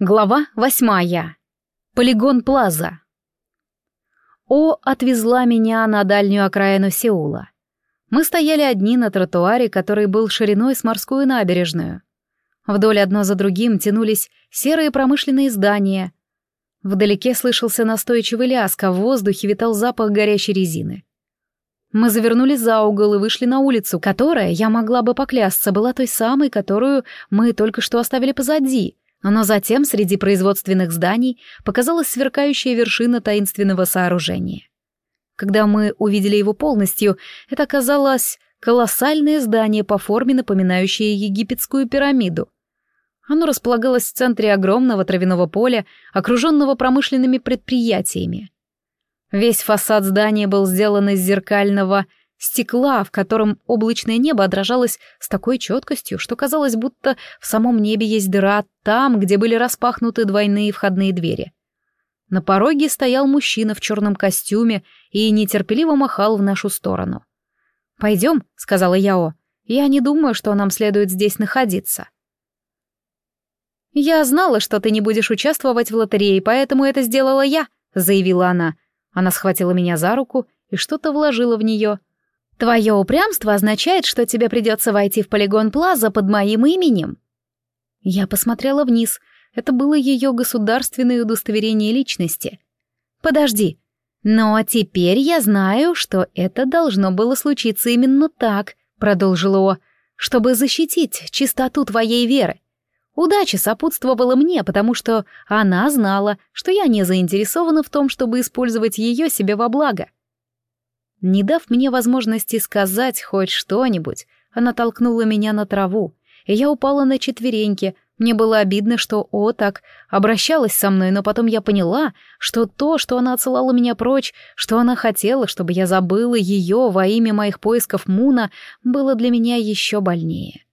Глава восьмая. Полигон Плаза. О отвезла меня на дальнюю окраину Сеула. Мы стояли одни на тротуаре, который был шириной с морскую набережную. Вдоль одно за другим тянулись серые промышленные здания. Вдалеке слышался настойчивый лязг, а в воздухе витал запах горящей резины. Мы завернули за угол и вышли на улицу, которая, я могла бы поклясться, была той самой, которую мы только что оставили позади — но затем среди производственных зданий показалась сверкающая вершина таинственного сооружения. Когда мы увидели его полностью, это оказалось колоссальное здание по форме, напоминающее египетскую пирамиду. Оно располагалось в центре огромного травяного поля, окруженного промышленными предприятиями. Весь фасад здания был сделан из зеркального стекла, в котором облачное небо отражалось с такой четкостью, что казалось, будто в самом небе есть дыра там, где были распахнуты двойные входные двери. На пороге стоял мужчина в черном костюме и нетерпеливо махал в нашу сторону. «Пойдем», — сказала Яо, — «я не думаю, что нам следует здесь находиться». «Я знала, что ты не будешь участвовать в лотерее, поэтому это сделала я», — заявила она. Она схватила меня за руку и что-то вложила в нее — Твое упрямство означает, что тебе придется войти в полигон Плаза под моим именем. Я посмотрела вниз. Это было ее государственное удостоверение личности. Подожди. Но теперь я знаю, что это должно было случиться именно так, продолжила О, чтобы защитить чистоту твоей веры. Удача сопутствовала мне, потому что она знала, что я не заинтересована в том, чтобы использовать ее себе во благо. Не дав мне возможности сказать хоть что-нибудь, она толкнула меня на траву, и я упала на четвереньки. Мне было обидно, что О так обращалась со мной, но потом я поняла, что то, что она отсылала меня прочь, что она хотела, чтобы я забыла ее во имя моих поисков Муна, было для меня еще больнее.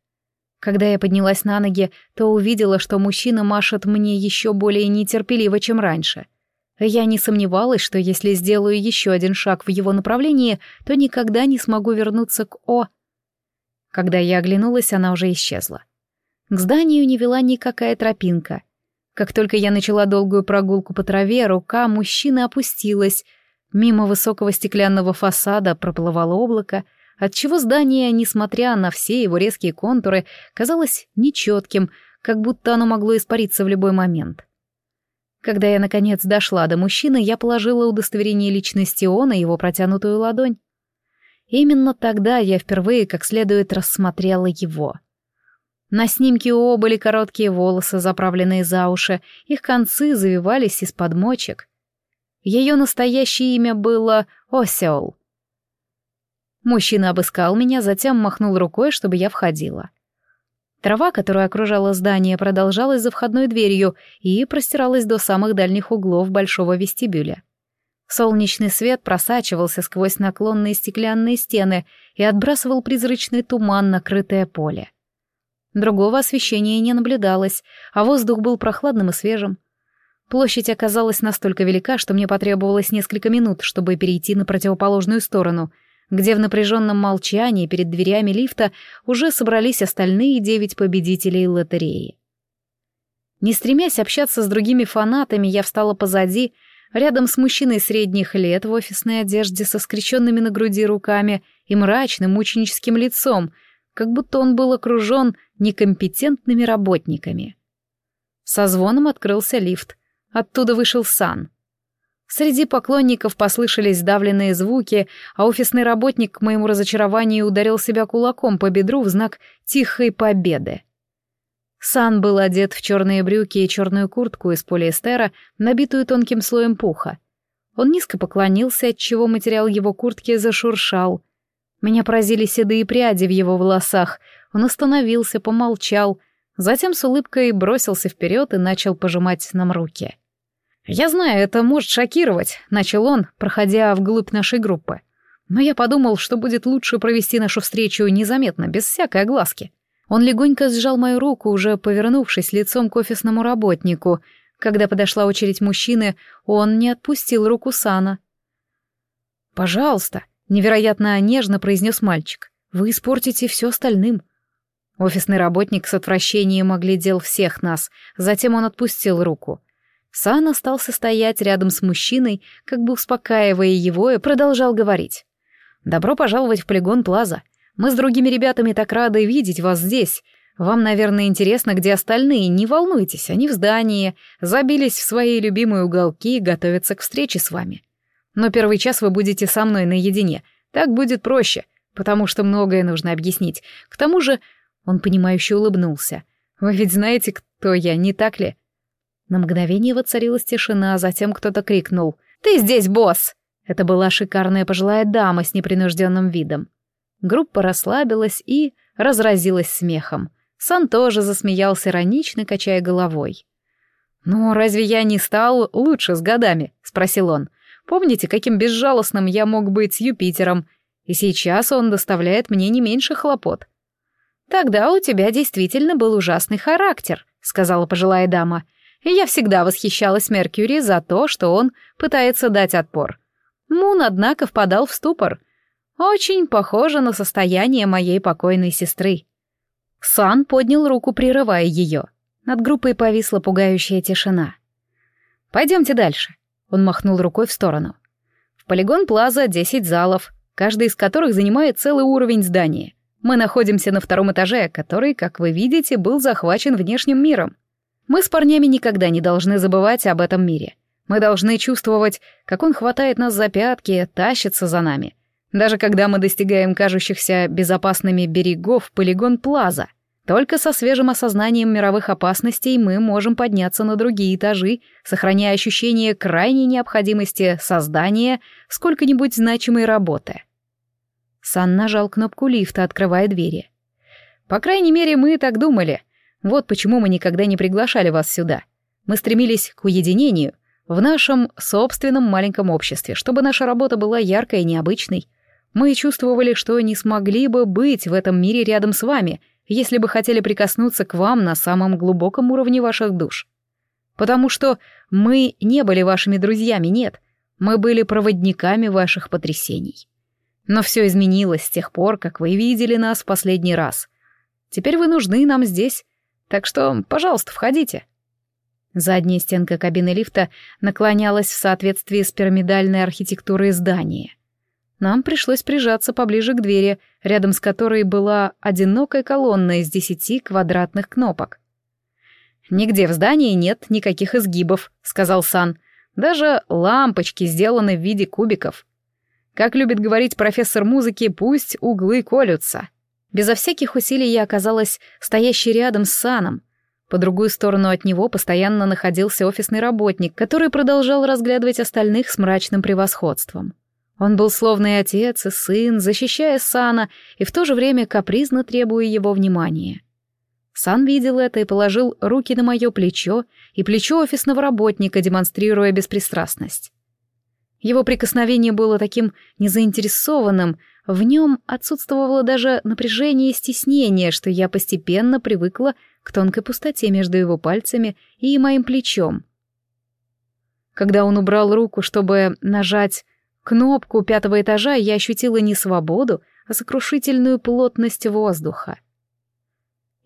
Когда я поднялась на ноги, то увидела, что мужчина машет мне еще более нетерпеливо, чем раньше — я не сомневалась, что если сделаю еще один шаг в его направлении, то никогда не смогу вернуться к О. Когда я оглянулась, она уже исчезла. К зданию не вела никакая тропинка. Как только я начала долгую прогулку по траве, рука мужчины опустилась. Мимо высокого стеклянного фасада проплывало облако, отчего здание, несмотря на все его резкие контуры, казалось нечетким, как будто оно могло испариться в любой момент. Когда я, наконец, дошла до мужчины, я положила удостоверение личности О на его протянутую ладонь. Именно тогда я впервые как следует рассмотрела его. На снимке О были короткие волосы, заправленные за уши, их концы завивались из-под мочек. Ее настоящее имя было Осеол. Мужчина обыскал меня, затем махнул рукой, чтобы я входила. — Трава, которая окружала здание, продолжалась за входной дверью и простиралась до самых дальних углов большого вестибюля. Солнечный свет просачивался сквозь наклонные стеклянные стены и отбрасывал призрачный туман на крытое поле. Другого освещения не наблюдалось, а воздух был прохладным и свежим. Площадь оказалась настолько велика, что мне потребовалось несколько минут, чтобы перейти на противоположную сторону — где в напряженном молчании перед дверями лифта уже собрались остальные девять победителей лотереи. Не стремясь общаться с другими фанатами, я встала позади, рядом с мужчиной средних лет в офисной одежде со скрещенными на груди руками и мрачным мученическим лицом, как будто он был окружен некомпетентными работниками. Со звоном открылся лифт. Оттуда вышел Сан — Среди поклонников послышались сдавленные звуки, а офисный работник к моему разочарованию ударил себя кулаком по бедру в знак тихой победы. Сан был одет в черные брюки и черную куртку из полиэстера, набитую тонким слоем пуха. Он низко поклонился, отчего материал его куртки зашуршал. Меня поразили седые пряди в его волосах. Он остановился, помолчал, затем с улыбкой бросился вперед и начал пожимать нам руки. — «Я знаю, это может шокировать», — начал он, проходя вглубь нашей группы. «Но я подумал, что будет лучше провести нашу встречу незаметно, без всякой огласки». Он легонько сжал мою руку, уже повернувшись лицом к офисному работнику. Когда подошла очередь мужчины, он не отпустил руку Сана. «Пожалуйста», — невероятно нежно произнес мальчик, — «вы испортите все остальным». Офисный работник с отвращением оглядел всех нас, затем он отпустил руку. Сан остался стоять рядом с мужчиной, как бы успокаивая его, и продолжал говорить. «Добро пожаловать в полигон Плаза. Мы с другими ребятами так рады видеть вас здесь. Вам, наверное, интересно, где остальные. Не волнуйтесь, они в здании, забились в свои любимые уголки и готовятся к встрече с вами. Но первый час вы будете со мной наедине. Так будет проще, потому что многое нужно объяснить. К тому же он понимающе улыбнулся. «Вы ведь знаете, кто я, не так ли?» На мгновение воцарилась тишина, а затем кто-то крикнул. «Ты здесь, босс!» Это была шикарная пожилая дама с непринужденным видом. Группа расслабилась и разразилась смехом. Сан тоже засмеялся иронично, качая головой. «Ну, разве я не стал лучше с годами?» — спросил он. «Помните, каким безжалостным я мог быть с Юпитером? И сейчас он доставляет мне не меньше хлопот. «Тогда у тебя действительно был ужасный характер», — сказала пожилая дама. «И я всегда восхищалась Меркьюри за то, что он пытается дать отпор. Мун, однако, впадал в ступор. Очень похоже на состояние моей покойной сестры». Сан поднял руку, прерывая ее. Над группой повисла пугающая тишина. «Пойдемте дальше», — он махнул рукой в сторону. «В полигон Плаза десять залов, каждый из которых занимает целый уровень здания. Мы находимся на втором этаже, который, как вы видите, был захвачен внешним миром. Мы с парнями никогда не должны забывать об этом мире. Мы должны чувствовать, как он хватает нас за пятки, тащится за нами. Даже когда мы достигаем кажущихся безопасными берегов полигон Плаза. Только со свежим осознанием мировых опасностей мы можем подняться на другие этажи, сохраняя ощущение крайней необходимости создания сколько-нибудь значимой работы. Сан нажал кнопку лифта, открывая двери. «По крайней мере, мы так думали. Вот почему мы никогда не приглашали вас сюда. Мы стремились к уединению в нашем собственном маленьком обществе, чтобы наша работа была яркой и необычной. Мы чувствовали, что не смогли бы быть в этом мире рядом с вами, если бы хотели прикоснуться к вам на самом глубоком уровне ваших душ. Потому что мы не были вашими друзьями, нет, мы были проводниками ваших потрясений. Но все изменилось с тех пор, как вы видели нас в последний раз. Теперь вы нужны нам здесь, так что, пожалуйста, входите». Задняя стенка кабины лифта наклонялась в соответствии с пирамидальной архитектурой здания. Нам пришлось прижаться поближе к двери, рядом с которой была одинокая колонна из десяти квадратных кнопок. «Нигде в здании нет никаких изгибов», — сказал Сан. «Даже лампочки сделаны в виде кубиков. Как любит говорить профессор музыки, пусть углы колются. Безо всяких усилий я оказалась стоящей рядом с Саном. По другую сторону от него постоянно находился офисный работник, который продолжал разглядывать остальных с мрачным превосходством. Он был словно и отец, и сын, защищая Сана и в то же время капризно требуя его внимания. Сан видел это и положил руки на мое плечо и плечо офисного работника, демонстрируя беспристрастность. Его прикосновение было таким незаинтересованным, в нем отсутствовало даже напряжение и стеснение, что я постепенно привыкла к тонкой пустоте между его пальцами и моим плечом. Когда он убрал руку, чтобы нажать кнопку пятого этажа, я ощутила не свободу, а сокрушительную плотность воздуха.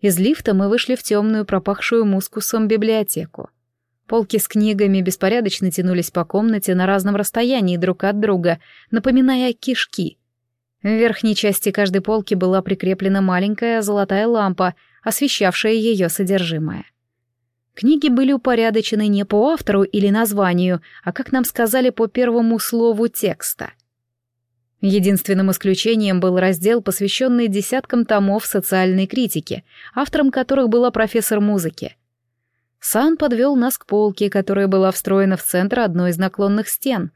Из лифта мы вышли в темную, пропахшую мускусом библиотеку. Полки с книгами беспорядочно тянулись по комнате на разном расстоянии друг от друга, напоминая кишки. В верхней части каждой полки была прикреплена маленькая золотая лампа, освещавшая ее содержимое. Книги были упорядочены не по автору или названию, а, как нам сказали, по первому слову текста. Единственным исключением был раздел, посвященный десяткам томов социальной критики, автором которых была профессор музыки — Сан подвел нас к полке, которая была встроена в центр одной из наклонных стен.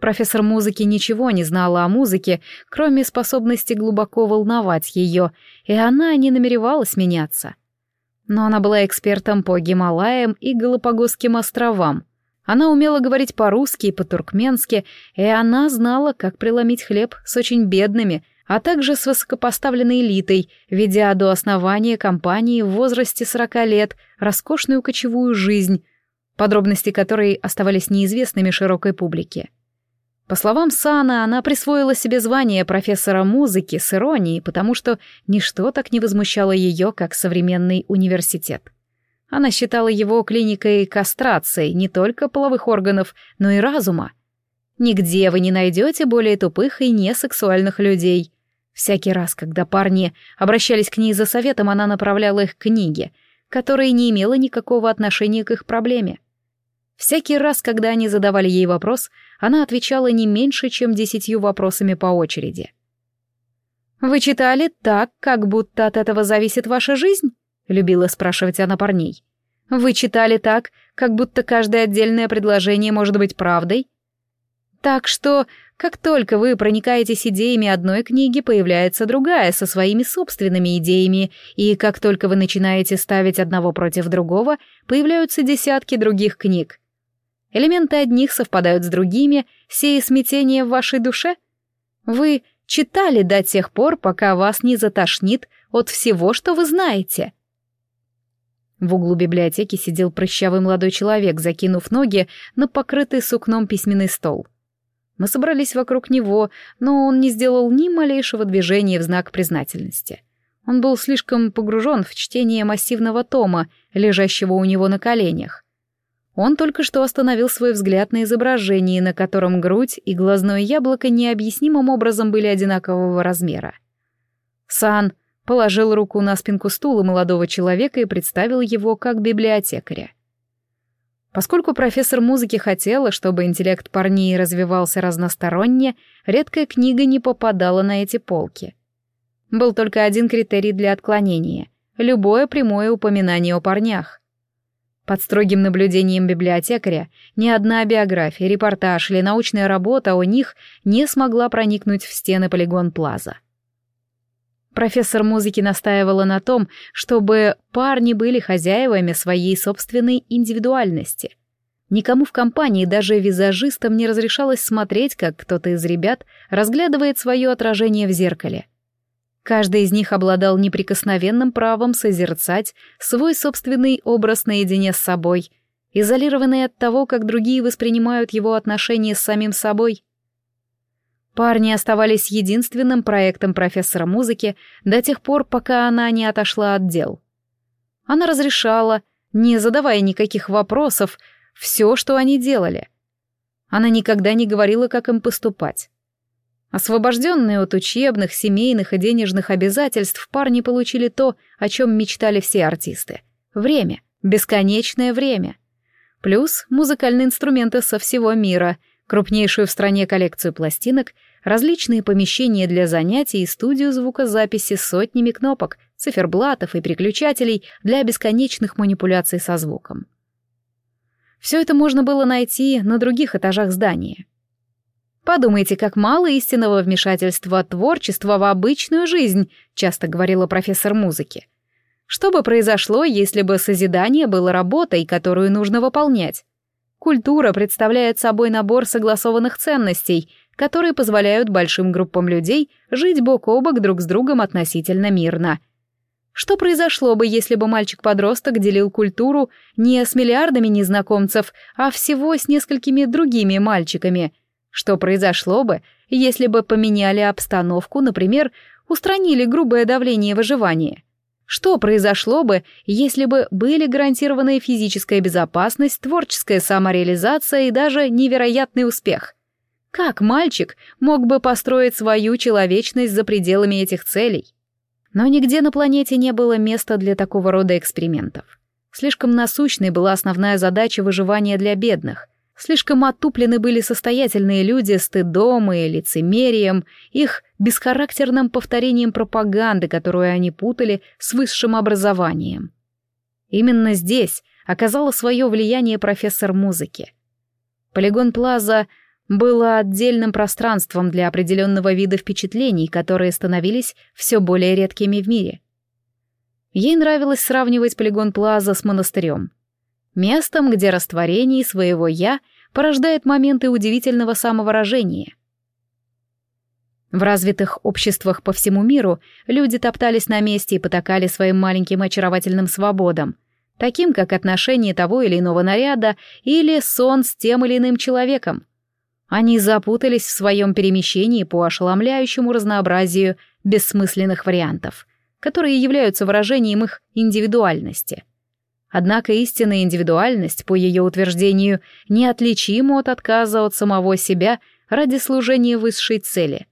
Профессор музыки ничего не знала о музыке, кроме способности глубоко волновать ее, и она не намеревалась меняться. Но она была экспертом по Гималаям и Галапагосским островам. Она умела говорить по-русски и по-туркменски, и она знала, как преломить хлеб с очень бедными – а также с высокопоставленной элитой, ведя до основания компании в возрасте 40 лет роскошную кочевую жизнь, подробности которой оставались неизвестными широкой публике. По словам Сана, она присвоила себе звание профессора музыки с иронией, потому что ничто так не возмущало ее, как современный университет. Она считала его клиникой кастрации не только половых органов, но и разума. Нигде вы не найдете более тупых и несексуальных людей. Всякий раз, когда парни обращались к ней за советом, она направляла их к книге, которая не имела никакого отношения к их проблеме. Всякий раз, когда они задавали ей вопрос, она отвечала не меньше, чем десятью вопросами по очереди. «Вы читали так, как будто от этого зависит ваша жизнь?» — любила спрашивать она парней. «Вы читали так, как будто каждое отдельное предложение может быть правдой?» Так что, как только вы проникаетесь идеями одной книги, появляется другая со своими собственными идеями, и как только вы начинаете ставить одного против другого, появляются десятки других книг. Элементы одних совпадают с другими, сея смятение в вашей душе? Вы читали до тех пор, пока вас не затошнит от всего, что вы знаете. В углу библиотеки сидел прыщавый молодой человек, закинув ноги на покрытый сукном письменный стол. Мы собрались вокруг него, но он не сделал ни малейшего движения в знак признательности. Он был слишком погружен в чтение массивного тома, лежащего у него на коленях. Он только что остановил свой взгляд на изображении, на котором грудь и глазное яблоко необъяснимым образом были одинакового размера. Сан положил руку на спинку стула молодого человека и представил его как библиотекаря. Поскольку профессор музыки хотела, чтобы интеллект парней развивался разносторонне, редкая книга не попадала на эти полки. Был только один критерий для отклонения — любое прямое упоминание о парнях. Под строгим наблюдением библиотекаря ни одна биография, репортаж или научная работа о них не смогла проникнуть в стены полигон Плаза. Профессор музыки настаивала на том, чтобы парни были хозяевами своей собственной индивидуальности. Никому в компании, даже визажистам, не разрешалось смотреть, как кто-то из ребят разглядывает свое отражение в зеркале — Каждый из них обладал неприкосновенным правом созерцать свой собственный образ наедине с собой, изолированный от того, как другие воспринимают его отношения с самим собой. Парни оставались единственным проектом профессора музыки до тех пор, пока она не отошла от дел. Она разрешала, не задавая никаких вопросов, все, что они делали. Она никогда не говорила, как им поступать. Освобожденные от учебных, семейных и денежных обязательств, парни получили то, о чем мечтали все артисты. Время. Бесконечное время. Плюс музыкальные инструменты со всего мира, крупнейшую в стране коллекцию пластинок, различные помещения для занятий и студию звукозаписи с сотнями кнопок, циферблатов и переключателей для бесконечных манипуляций со звуком. Все это можно было найти на других этажах здания. Подумайте, как мало истинного вмешательства творчества в обычную жизнь, часто говорила профессор музыки. Что бы произошло, если бы созидание было работой, которую нужно выполнять? Культура представляет собой набор согласованных ценностей, которые позволяют большим группам людей жить бок о бок друг с другом относительно мирно. Что произошло бы, если бы мальчик-подросток делил культуру не с миллиардами незнакомцев, а всего с несколькими другими мальчиками – что произошло бы, если бы поменяли обстановку, например, устранили грубое давление выживания? Что произошло бы, если бы были гарантированы физическая безопасность, творческая самореализация и даже невероятный успех? Как мальчик мог бы построить свою человечность за пределами этих целей? Но нигде на планете не было места для такого рода экспериментов. Слишком насущной была основная задача выживания для бедных — Слишком отуплены были состоятельные люди стыдом и лицемерием, их бесхарактерным повторением пропаганды, которую они путали с высшим образованием. Именно здесь оказало свое влияние профессор музыки. Полигон Плаза было отдельным пространством для определенного вида впечатлений, которые становились все более редкими в мире. Ей нравилось сравнивать полигон Плаза с монастырем — местом, где растворение своего «я» порождает моменты удивительного самовыражения. В развитых обществах по всему миру люди топтались на месте и потакали своим маленьким очаровательным свободам, таким как отношение того или иного наряда или сон с тем или иным человеком. Они запутались в своем перемещении по ошеломляющему разнообразию бессмысленных вариантов, которые являются выражением их индивидуальности. Однако истинная индивидуальность, по ее утверждению, неотличима от отказа от самого себя ради служения высшей цели.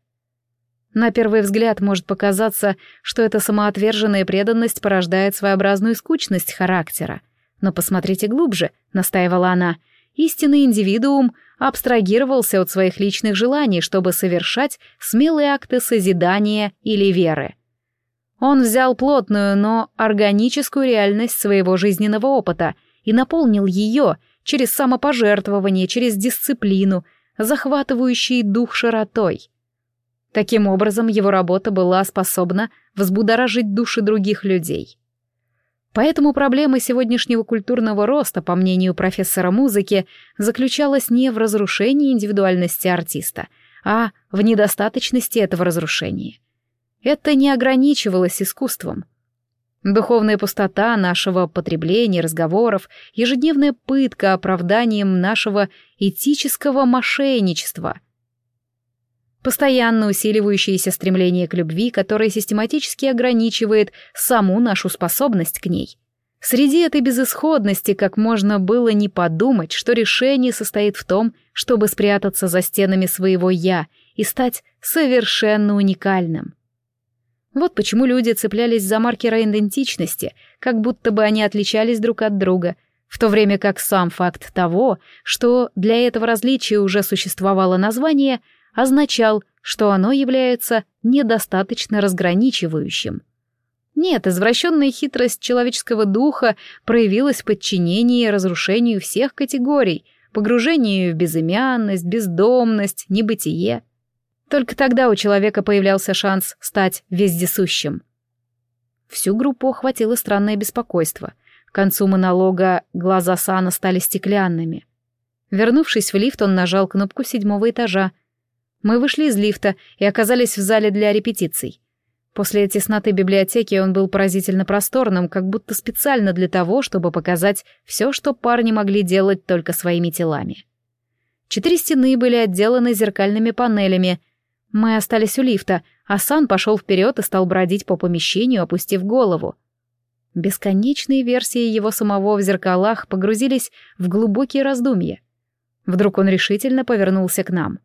На первый взгляд может показаться, что эта самоотверженная преданность порождает своеобразную скучность характера. Но посмотрите глубже, настаивала она, истинный индивидуум абстрагировался от своих личных желаний, чтобы совершать смелые акты созидания или веры. Он взял плотную, но органическую реальность своего жизненного опыта и наполнил ее через самопожертвование, через дисциплину, захватывающий дух широтой. Таким образом, его работа была способна взбудоражить души других людей. Поэтому проблема сегодняшнего культурного роста, по мнению профессора музыки, заключалась не в разрушении индивидуальности артиста, а в недостаточности этого разрушения. Это не ограничивалось искусством. Духовная пустота нашего потребления, разговоров, ежедневная пытка оправданием нашего этического мошенничества — постоянно усиливающееся стремление к любви, которое систематически ограничивает саму нашу способность к ней. Среди этой безысходности как можно было не подумать, что решение состоит в том, чтобы спрятаться за стенами своего «я» и стать совершенно уникальным. Вот почему люди цеплялись за маркеры идентичности, как будто бы они отличались друг от друга, в то время как сам факт того, что для этого различия уже существовало название – означал, что оно является недостаточно разграничивающим. Нет, извращенная хитрость человеческого духа проявилась в подчинении и разрушению всех категорий, погружению в безымянность, бездомность, небытие. Только тогда у человека появлялся шанс стать вездесущим. Всю группу охватило странное беспокойство. К концу монолога глаза Сана стали стеклянными. Вернувшись в лифт, он нажал кнопку седьмого этажа — мы вышли из лифта и оказались в зале для репетиций. После тесноты библиотеки он был поразительно просторным, как будто специально для того, чтобы показать все, что парни могли делать только своими телами. Четыре стены были отделаны зеркальными панелями. Мы остались у лифта, а Сан пошел вперед и стал бродить по помещению, опустив голову. Бесконечные версии его самого в зеркалах погрузились в глубокие раздумья. Вдруг он решительно повернулся к нам.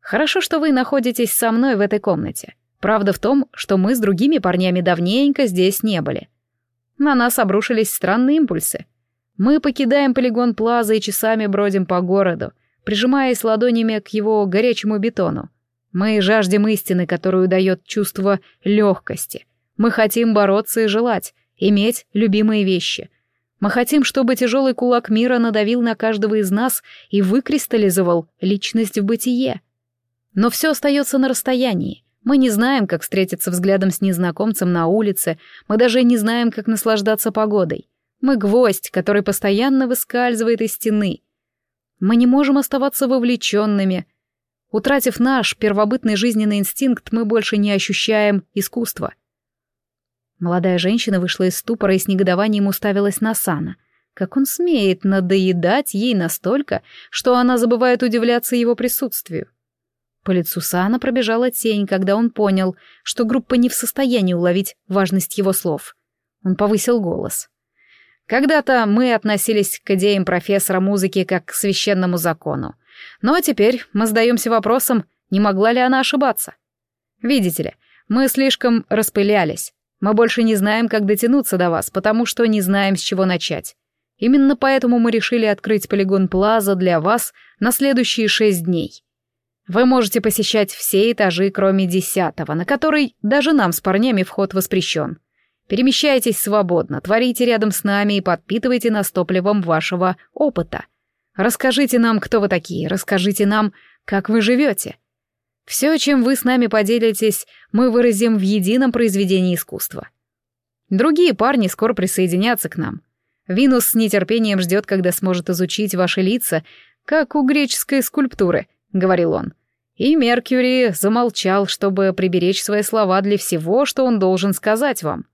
Хорошо, что вы находитесь со мной в этой комнате. Правда в том, что мы с другими парнями давненько здесь не были. На нас обрушились странные импульсы. Мы покидаем полигон Плаза и часами бродим по городу, прижимаясь ладонями к его горячему бетону. Мы жаждем истины, которую дает чувство легкости. Мы хотим бороться и желать, иметь любимые вещи. Мы хотим, чтобы тяжелый кулак мира надавил на каждого из нас и выкристаллизовал личность в бытие. Но все остается на расстоянии. Мы не знаем, как встретиться взглядом с незнакомцем на улице, мы даже не знаем, как наслаждаться погодой. Мы гвоздь, который постоянно выскальзывает из стены. Мы не можем оставаться вовлеченными. Утратив наш первобытный жизненный инстинкт, мы больше не ощущаем искусства. Молодая женщина вышла из ступора и с негодованием уставилась на Сана. Как он смеет надоедать ей настолько, что она забывает удивляться его присутствию. По лицу Сана пробежала тень, когда он понял, что группа не в состоянии уловить важность его слов. Он повысил голос. «Когда-то мы относились к идеям профессора музыки как к священному закону. Но теперь мы задаемся вопросом, не могла ли она ошибаться. Видите ли, мы слишком распылялись. Мы больше не знаем, как дотянуться до вас, потому что не знаем, с чего начать. Именно поэтому мы решили открыть полигон Плаза для вас на следующие шесть дней. Вы можете посещать все этажи, кроме десятого, на который даже нам с парнями вход воспрещен. Перемещайтесь свободно, творите рядом с нами и подпитывайте нас топливом вашего опыта. Расскажите нам, кто вы такие, расскажите нам, как вы живете. Все, чем вы с нами поделитесь, мы выразим в едином произведении искусства. Другие парни скоро присоединятся к нам. Винус с нетерпением ждет, когда сможет изучить ваши лица, как у греческой скульптуры —— говорил он. И Меркьюри замолчал, чтобы приберечь свои слова для всего, что он должен сказать вам.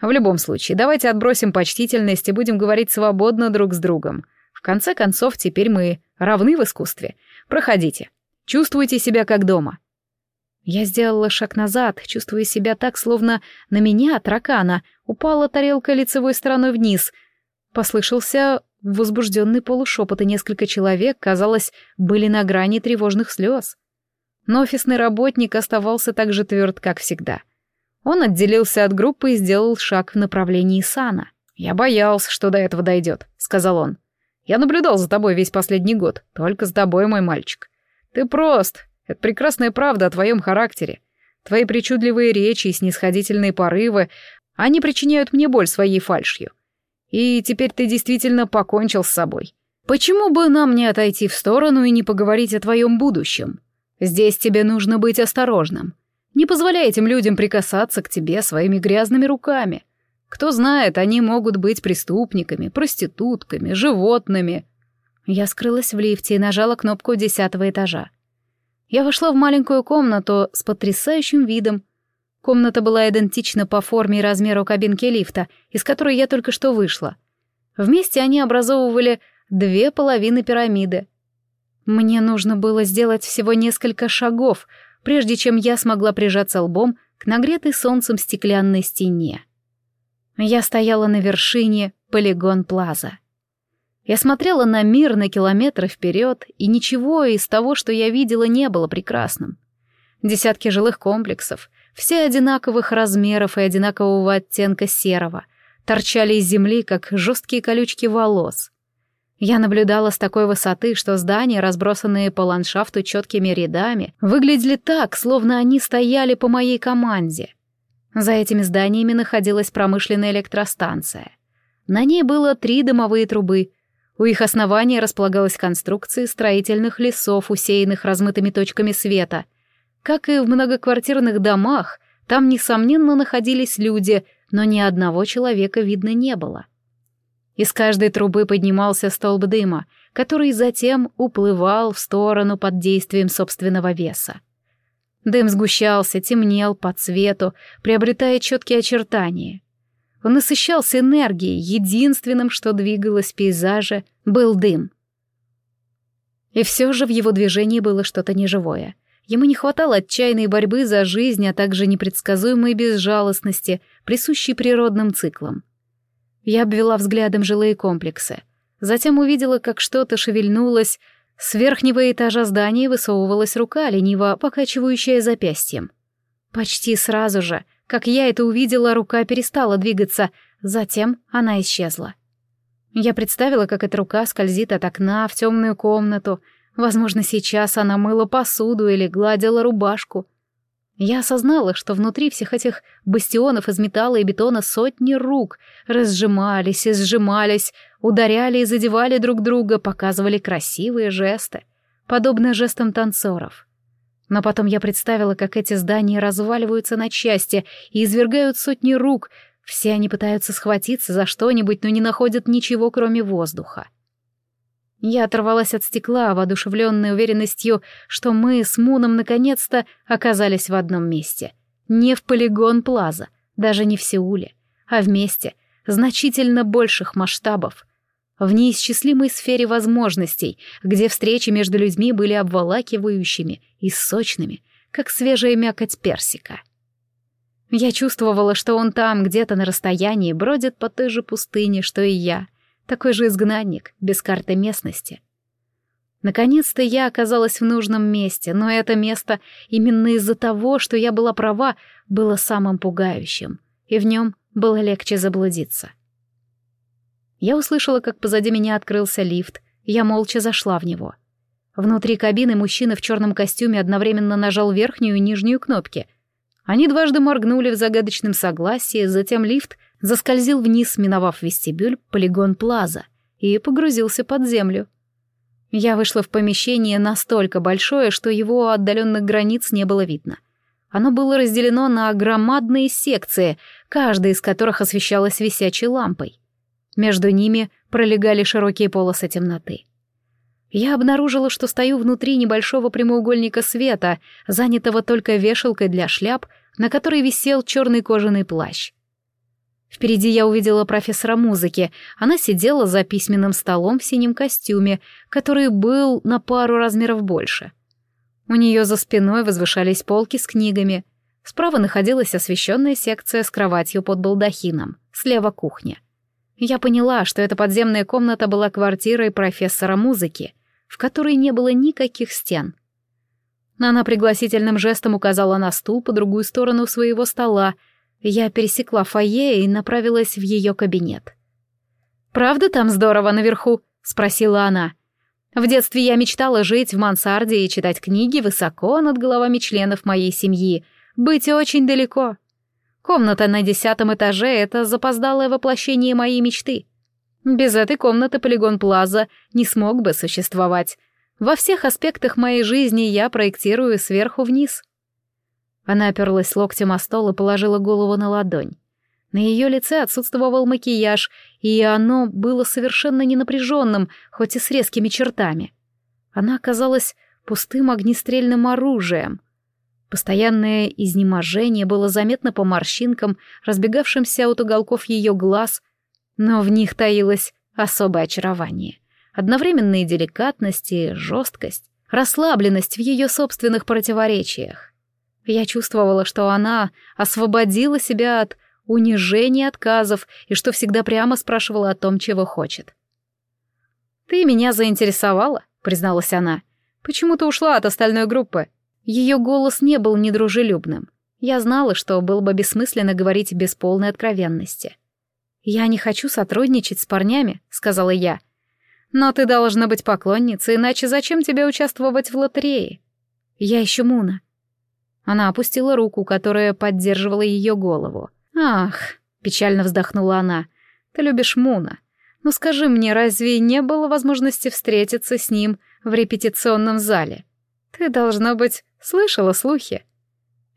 В любом случае, давайте отбросим почтительность и будем говорить свободно друг с другом. Конце концов, теперь мы равны в искусстве. Проходите. Чувствуйте себя как дома». Я сделала шаг назад, чувствуя себя так, словно на меня, таракана, упала тарелка лицевой стороной вниз. Послышался возбужденный полушепот, и несколько человек, казалось, были на грани тревожных слез. Но офисный работник оставался так же тверд, как всегда. Он отделился от группы и сделал шаг в направлении Сана. «Я боялся, что до этого дойдет», — сказал он. «Я наблюдал за тобой весь последний год, только с тобой, мой мальчик. Ты прост, это прекрасная правда о твоем характере. Твои причудливые речи и снисходительные порывы, они причиняют мне боль своей фальшью. И теперь ты действительно покончил с собой. Почему бы нам не отойти в сторону и не поговорить о твоем будущем? Здесь тебе нужно быть осторожным. Не позволяй этим людям прикасаться к тебе своими грязными руками. Кто знает, они могут быть преступниками, проститутками, животными. Я скрылась в лифте и нажала кнопку десятого этажа. Я вошла в маленькую комнату с потрясающим видом. Комната была идентична по форме и размеру кабинки лифта, из которой я только что вышла. Вместе они образовывали две половины пирамиды. Мне нужно было сделать всего несколько шагов, прежде чем я смогла прижаться лбом к нагретой солнцем стеклянной стене. Я стояла на вершине полигон Плаза. Я смотрела на мир на километры вперед, и ничего из того, что я видела, не было прекрасным. Десятки жилых комплексов, все одинаковых размеров и одинакового оттенка серого, торчали из земли, как жесткие колючки волос. Я наблюдала с такой высоты, что здания, разбросанные по ландшафту четкими рядами, выглядели так, словно они стояли по моей команде. За этими зданиями находилась промышленная электростанция. На ней было три дымовые трубы — у их основания располагалась конструкция строительных лесов, усеянных размытыми точками света. Как и в многоквартирных домах, там, несомненно, находились люди, но ни одного человека видно не было. Из каждой трубы поднимался столб дыма, который затем уплывал в сторону под действием собственного веса. Дым сгущался, темнел по цвету, приобретая четкие очертания. Он насыщался энергией, единственным, что двигалось в пейзаже, был дым. И все же в его движении было что-то неживое. Ему не хватало отчаянной борьбы за жизнь, а также непредсказуемой безжалостности, присущей природным циклам. Я обвела взглядом жилые комплексы. Затем увидела, как что-то шевельнулось. С верхнего этажа здания высовывалась рука, лениво покачивающая запястьем. Почти сразу же как я это увидела, рука перестала двигаться, затем она исчезла. Я представила, как эта рука скользит от окна в темную комнату. Возможно, сейчас она мыла посуду или гладила рубашку. Я осознала, что внутри всех этих бастионов из металла и бетона сотни рук разжимались и сжимались, ударяли и задевали друг друга, показывали красивые жесты, подобно жестам танцоров. Но потом я представила, как эти здания разваливаются на части и извергают сотни рук. Все они пытаются схватиться за что-нибудь, но не находят ничего, кроме воздуха. Я оторвалась от стекла, воодушевленной уверенностью, что мы с Муном наконец-то оказались в одном месте. Не в полигон Плаза, даже не в Сеуле, а вместе, значительно больших масштабов — в неисчислимой сфере возможностей, где встречи между людьми были обволакивающими и сочными, как свежая мякоть персика. Я чувствовала, что он там, где-то на расстоянии, бродит по той же пустыне, что и я, такой же изгнанник, без карты местности. Наконец-то я оказалась в нужном месте, но это место именно из-за того, что я была права, было самым пугающим, и в нем было легче заблудиться. — я услышала, как позади меня открылся лифт, я молча зашла в него. Внутри кабины мужчина в черном костюме одновременно нажал верхнюю и нижнюю кнопки. Они дважды моргнули в загадочном согласии, затем лифт заскользил вниз, миновав вестибюль, полигон Плаза, и погрузился под землю. Я вышла в помещение настолько большое, что его отдаленных границ не было видно. Оно было разделено на громадные секции, каждая из которых освещалась висячей лампой. Между ними пролегали широкие полосы темноты. Я обнаружила, что стою внутри небольшого прямоугольника света, занятого только вешалкой для шляп, на которой висел черный кожаный плащ. Впереди я увидела профессора музыки. Она сидела за письменным столом в синем костюме, который был на пару размеров больше. У нее за спиной возвышались полки с книгами. Справа находилась освещенная секция с кроватью под балдахином, слева кухня. Я поняла, что эта подземная комната была квартирой профессора музыки, в которой не было никаких стен. Она пригласительным жестом указала на стул по другую сторону своего стола, я пересекла фойе и направилась в ее кабинет. «Правда там здорово наверху?» — спросила она. «В детстве я мечтала жить в мансарде и читать книги высоко над головами членов моей семьи, быть очень далеко. Комната на десятом этаже — это запоздалое воплощение моей мечты. Без этой комнаты полигон Плаза не смог бы существовать. Во всех аспектах моей жизни я проектирую сверху вниз». Она оперлась локтем о стол и положила голову на ладонь. На ее лице отсутствовал макияж, и оно было совершенно ненапряженным, хоть и с резкими чертами. Она оказалась пустым огнестрельным оружием. Постоянное изнеможение было заметно по морщинкам, разбегавшимся от уголков ее глаз, но в них таилось особое очарование. Одновременная деликатность и жесткость, расслабленность в ее собственных противоречиях. Я чувствовала, что она освободила себя от унижения, отказов и что всегда прямо спрашивала о том, чего хочет. «Ты меня заинтересовала», — призналась она. «Почему ты ушла от остальной группы?» Ее голос не был недружелюбным. Я знала, что было бы бессмысленно говорить без полной откровенности. «Я не хочу сотрудничать с парнями», — сказала я. «Но ты должна быть поклонницей, иначе зачем тебе участвовать в лотерее?» «Я ищу Муна. Она опустила руку, которая поддерживала ее голову. «Ах», — печально вздохнула она, — «ты любишь Муна. Но скажи мне, разве не было возможности встретиться с ним в репетиционном зале? Ты, должно быть, слышала слухи?»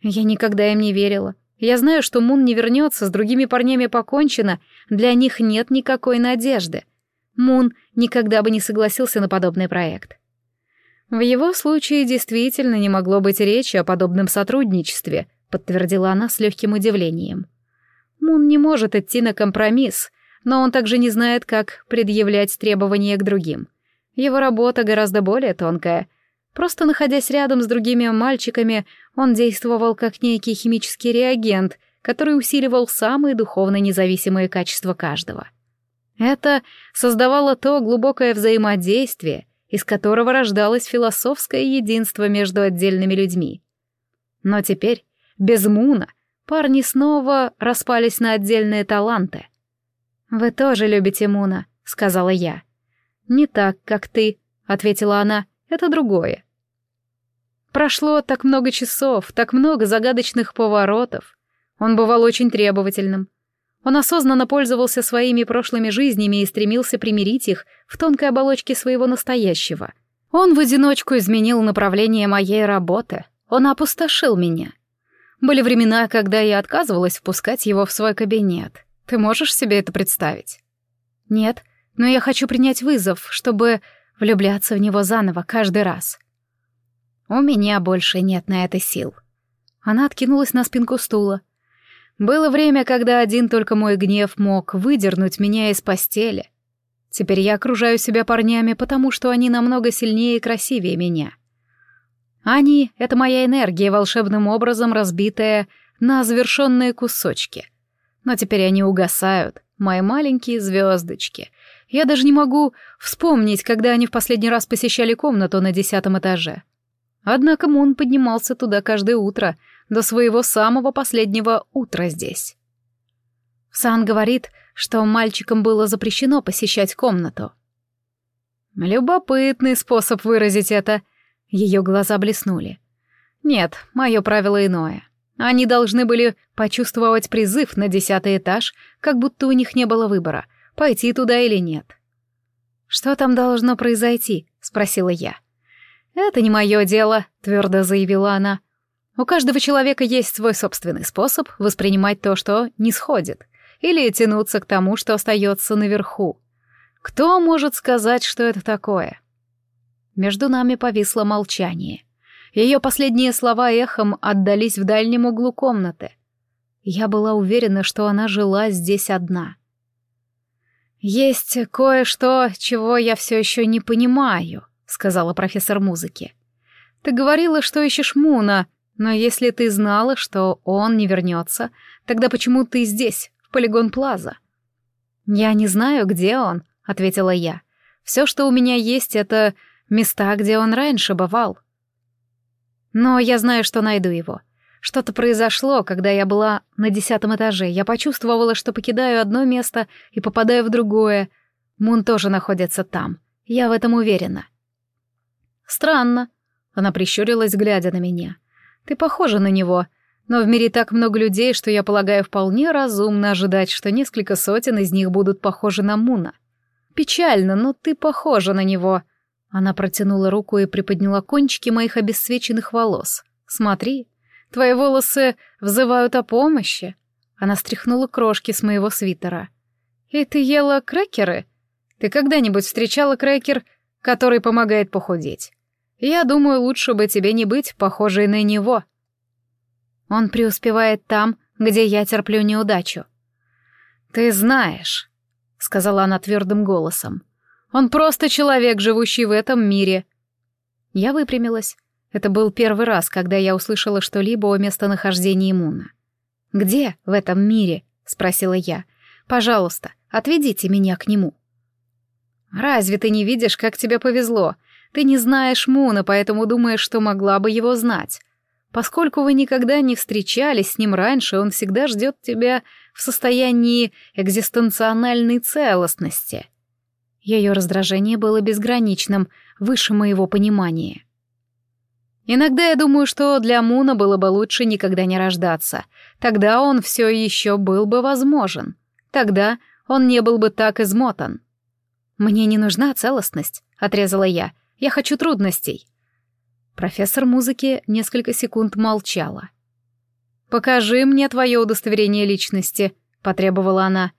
Я никогда им не верила. Я знаю, что Мун не вернется, с другими парнями покончено, для них нет никакой надежды. Мун никогда бы не согласился на подобный проект. В его случае действительно не могло быть речи о подобном сотрудничестве, подтвердила она с легким удивлением. Мун не может идти на компромисс, но он также не знает, как предъявлять требования к другим. Его работа гораздо более тонкая. Просто находясь рядом с другими мальчиками, он действовал как некий химический реагент, который усиливал самые духовно независимые качества каждого. Это создавало то глубокое взаимодействие, из которого рождалось философское единство между отдельными людьми. Но теперь, без Муна, парни снова распались на отдельные таланты. «Вы тоже любите Муна», — сказала я. «Не так, как ты», — ответила она, — «это другое». Прошло так много часов, так много загадочных поворотов. Он бывал очень требовательным, он осознанно пользовался своими прошлыми жизнями и стремился примирить их в тонкой оболочке своего настоящего. Он в одиночку изменил направление моей работы. Он опустошил меня. Были времена, когда я отказывалась впускать его в свой кабинет. Ты можешь себе это представить? Нет, но я хочу принять вызов, чтобы влюбляться в него заново каждый раз. У меня больше нет на это сил. Она откинулась на спинку стула. Было время, когда один только мой гнев мог выдернуть меня из постели. Теперь я окружаю себя парнями, потому что они намного сильнее и красивее меня. Они — это моя энергия, волшебным образом разбитая на завершенные кусочки. Но теперь они угасают, мои маленькие звездочки. Я даже не могу вспомнить, когда они в последний раз посещали комнату на десятом этаже. Однако Мун поднимался туда каждое утро — до своего самого последнего утра здесь. Сан говорит, что мальчикам было запрещено посещать комнату. Любопытный способ выразить это. Ее глаза блеснули. Нет, мое правило иное. Они должны были почувствовать призыв на десятый этаж, как будто у них не было выбора, пойти туда или нет. «Что там должно произойти?» — спросила я. «Это не мое дело», — твердо заявила она. У каждого человека есть свой собственный способ воспринимать то, что не сходит, или тянуться к тому, что остается наверху. Кто может сказать, что это такое? Между нами повисло молчание. Ее последние слова эхом отдались в дальнем углу комнаты. Я была уверена, что она жила здесь одна. «Есть кое-что, чего я все еще не понимаю», — сказала профессор музыки. «Ты говорила, что ищешь Муна, но если ты знала, что он не вернется, тогда почему ты здесь, в полигон Плаза?» «Я не знаю, где он», — ответила я. «Все, что у меня есть, это места, где он раньше бывал. Но я знаю, что найду его. Что-то произошло, когда я была на десятом этаже. Я почувствовала, что покидаю одно место и попадаю в другое. Мун тоже находится там. Я в этом уверена. Странно. Она прищурилась, глядя на меня. Ты похожа на него. Но в мире так много людей, что я полагаю вполне разумно ожидать, что несколько сотен из них будут похожи на Муна. Печально, но ты похожа на него. Она протянула руку и приподняла кончики моих обесцвеченных волос. Смотри, твои волосы взывают о помощи. Она стряхнула крошки с моего свитера. И ты ела крекеры? Ты когда-нибудь встречала крекер, который помогает похудеть? Я думаю, лучше бы тебе не быть похожей на него. Он преуспевает там, где я терплю неудачу. «Ты знаешь», — сказала она твердым голосом, — «он просто человек, живущий в этом мире». Я выпрямилась. Это был первый раз, когда я услышала что-либо о местонахождении Муна. «Где в этом мире?» — спросила я. «Пожалуйста, отведите меня к нему». «Разве ты не видишь, как тебе повезло? Ты не знаешь Муна, поэтому думаешь, что могла бы его знать. Поскольку вы никогда не встречались с ним раньше, он всегда ждет тебя в состоянии экзистенциональной целостности. Ее раздражение было безграничным, выше моего понимания. Иногда я думаю, что для Муна было бы лучше никогда не рождаться. Тогда он все еще был бы возможен. Тогда он не был бы так измотан. «Мне не нужна целостность», — отрезала я. «Я хочу трудностей». Профессор музыки несколько секунд молчала. «Покажи мне твое удостоверение личности», — потребовала она.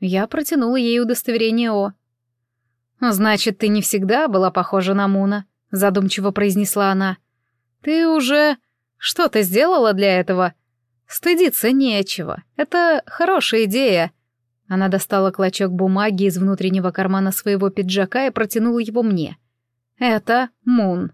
Я протянула ей удостоверение О. «Значит, ты не всегда была похожа на Муна», — задумчиво произнесла она. «Ты уже что-то сделала для этого? Стыдиться нечего. Это хорошая идея». Она достала клочок бумаги из внутреннего кармана своего пиджака и протянула его мне. «Это Мун».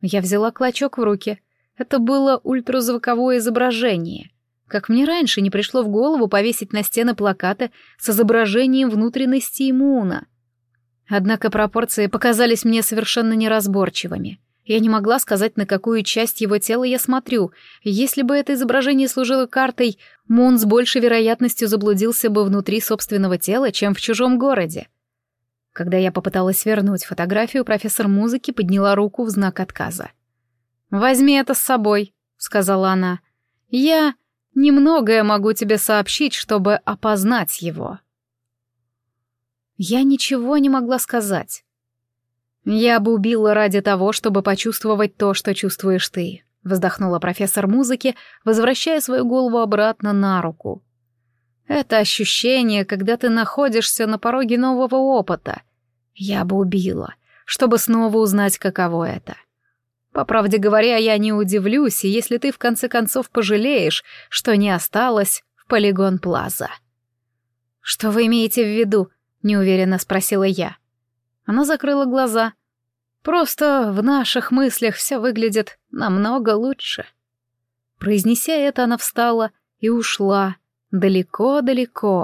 Я взяла клочок в руки. Это было ультразвуковое изображение. Как мне раньше не пришло в голову повесить на стены плакаты с изображением внутренности иммуна. Однако пропорции показались мне совершенно неразборчивыми. Я не могла сказать, на какую часть его тела я смотрю. Если бы это изображение служило картой, Мун с большей вероятностью заблудился бы внутри собственного тела, чем в чужом городе. Когда я попыталась вернуть фотографию, профессор музыки подняла руку в знак отказа. «Возьми это с собой», — сказала она. «Я немногое могу тебе сообщить, чтобы опознать его». Я ничего не могла сказать. «Я бы убила ради того, чтобы почувствовать то, что чувствуешь ты», — вздохнула профессор музыки, возвращая свою голову обратно на руку. Это ощущение, когда ты находишься на пороге нового опыта. Я бы убила, чтобы снова узнать, каково это. По правде говоря, я не удивлюсь, если ты в конце концов пожалеешь, что не осталось в полигон Плаза. «Что вы имеете в виду?» — неуверенно спросила я. Она закрыла глаза. «Просто в наших мыслях все выглядит намного лучше». Произнеся это, она встала и ушла, далеко-далеко.